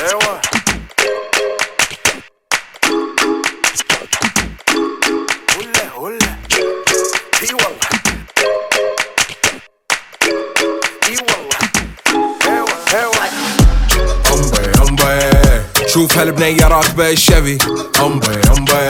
É, ué. شوف هالبنية راكبة الشبي. أمبي أمبي.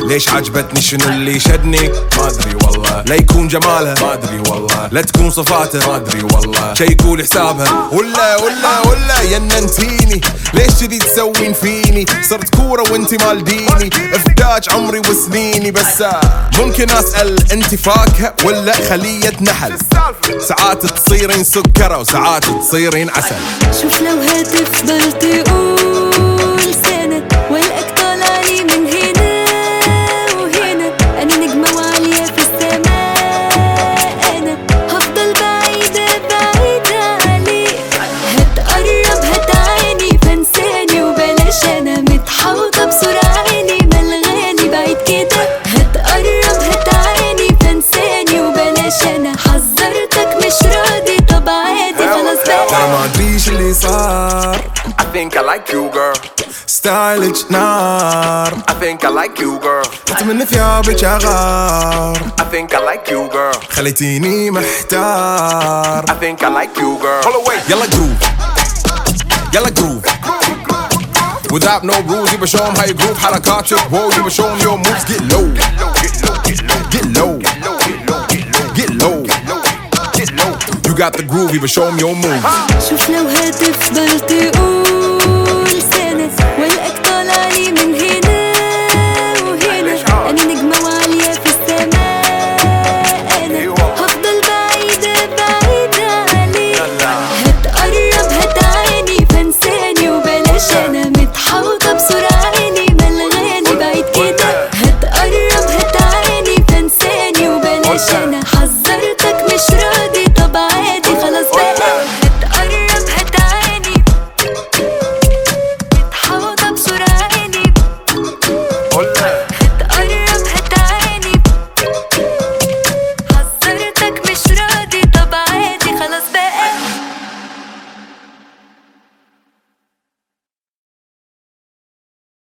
ليش عجبتني؟ شنو اللي شدني؟ ما أدري والله. لا يكون جمالها. ما أدري والله. لا تكون صفاتها. ما أدري والله. شي يكون حسابها. ولا ولا ولا يننتيني. ليش كذي تسوين فيني؟ صرت كورة وانت مال ديني. إفداج عمري وسنيني. بس آه، ممكن أسأل انت فاكهة ولا خلية نحل؟ ساعات تصيرين سكرة وساعات تصيرين عسل. شوف لو هتفضل تقول think I like you girl ستايلج نار I think I like you girl حط من ثيابك اغار I think I like you girl خليتيني محتار I think I like you girl Hold away يلا جروف يلا جروف Without no rules يبقى show 'em how you groove حركاتك wow يبقى show 'em your moves get low Get low, get low, get low get low Get low, get low, get low get low You got the groove يبقى show 'em your moves شوف لو هتفضل تقول